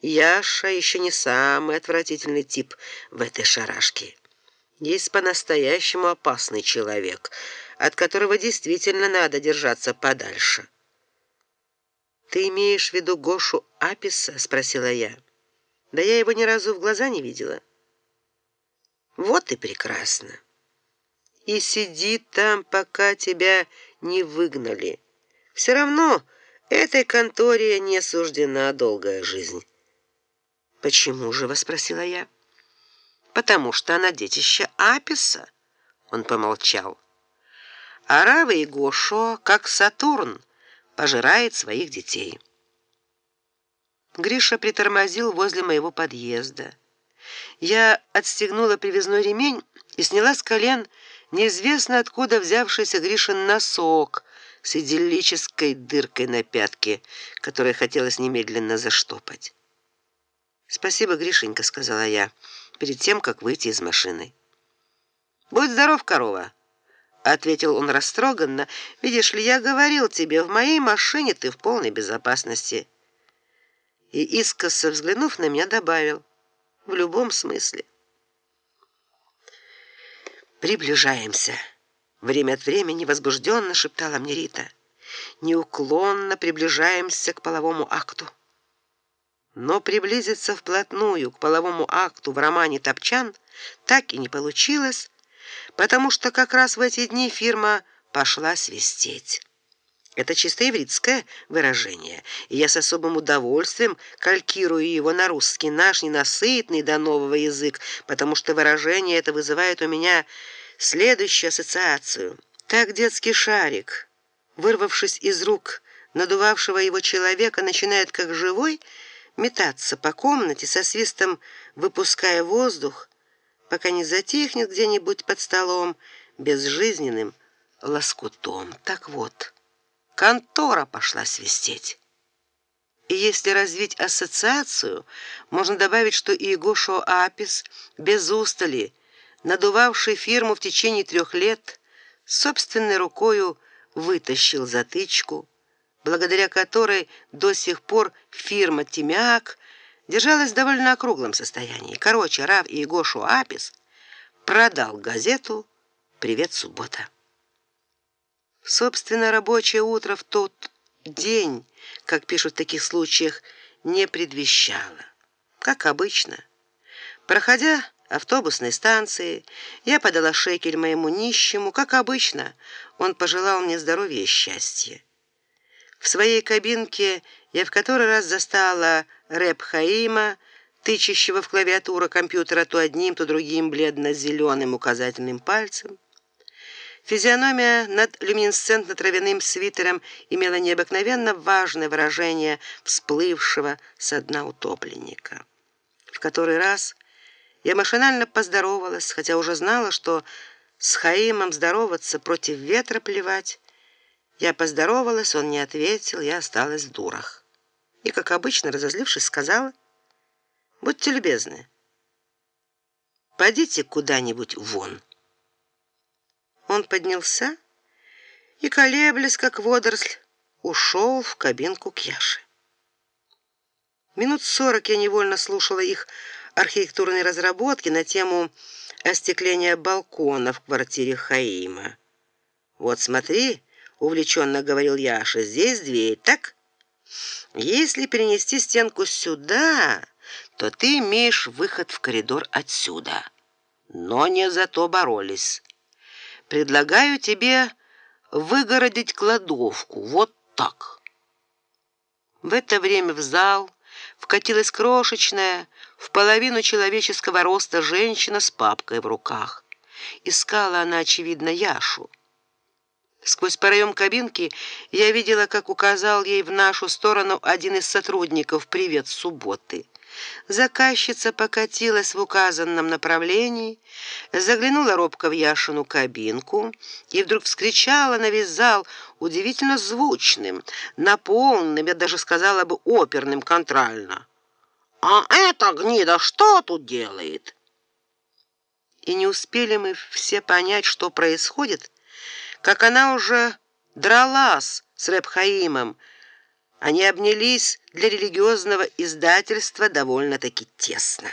Яша еще не самый отвратительный тип в этой шарашке. Есть по-настоящему опасный человек, от которого действительно надо держаться подальше. Ты имеешь в виду Гошу Аписа, спросила я. Да я его ни разу в глаза не видела. Вот и прекрасно. И сиди там, пока тебя не выгнали. Все равно этой конторе не суждена долгая жизнь. Почему же, воспросила я. Потому что она детище Аписа. Он помолчал. Арава и Гошо, как Сатурн, пожирает своих детей. Гриша притормозил возле моего подъезда. Я отстегнула привязной ремень и сняла с колен неизвестно откуда взявшийся Гришин носок с идиллической дыркой на пятке, которую хотелось немедленно заштопать. Спасибо, Гришенька, сказала я перед тем, как выйти из машины. Будь здоров, корова, ответил он растроганно. Видишь ли, я говорил тебе, в моей машине ты в полной безопасности. И искоса взглянув на меня, добавил: в любом смысле. Приближаемся. Время от времени возбужденно шептала мне Рита. Неуклонно приближаемся к половому акту. Но приблизиться вплотную к половому акту в романе Топчан так и не получилось, потому что как раз в эти дни фирма пошла свистеть. Это чисто еврейское выражение, и я с особым удовольствием калькирую его на русский наш ненасытный до нового язык, потому что выражение это вызывает у меня следующую ассоциацию. Так детский шарик, вырвавшись из рук надувавшего его человека, начинает как живой метаться по комнате со свистом выпуская воздух, пока не затихнет где-нибудь под столом безжизненным лоскутом. Так вот, контора пошла свистеть. И если развить ассоциацию, можно добавить, что и Егошо Апис без устали, надувавший фирму в течение трех лет, собственной рукою вытащил затычку благодаря которой до сих пор фирма Тимяк держалась в довольно округлом состоянии. Короче, Рав и Егошу Апис продал газету Привет, суббота. Собственно, рабочее утро в тот день, как пишут в таких случаях, не предвещало. Как обычно, проходя автобусной станции, я подала шекель моему нищему, как обычно. Он пожелал мне здоровья и счастья. В своей кабинке я в который раз застала Рэп Хаима, тычущего в клавиатуру компьютера то одним, то другим бледно зеленым указательным пальцем. Физиономия над люминесцентно-травяным свитером имела необыкновенно важное выражение всплывшего со дна утопленника. В который раз я машинально поздоровалась, хотя уже знала, что с Хаимом здороваться против ветра плевать. Я поздоровалась, он не ответил, я осталась в дурах. И как обычно, разозлившись, сказала: "Будьте любезны, пойдите куда-нибудь вон". Он поднялся и колеблясь как водоросль, ушел в кабинку к Яше. Минут сорок я невольно слушала их архитектурные разработки на тему остекления балкона в квартире Хаима. Вот смотри, увлеченно говорил Яша. Здесь дверь, так? Если перенести стенку сюда, то ты имеешь выход в коридор отсюда. Но не зато боролись. Предлагаю тебе выгородить кладовку вот так. В это время в зал вкатилась крошечная, в половину человеческого роста женщина с папкой в руках. Искала она очевидно Яшу. Сквозь проем кабинки я видела, как указал ей в нашу сторону один из сотрудников Привет субботы. Заказчица покатилась в указанном направлении, заглянула робко в Яшину кабинку и вдруг вскричала на весь зал удивительно звучным, наполненным, я даже сказала бы оперным контрольно: "А эта гнида что тут делает?" И не успели мы все понять, что происходит, как она уже дралась с Репхаимом, Они обнялись для религиозного издательства довольно-таки тесно.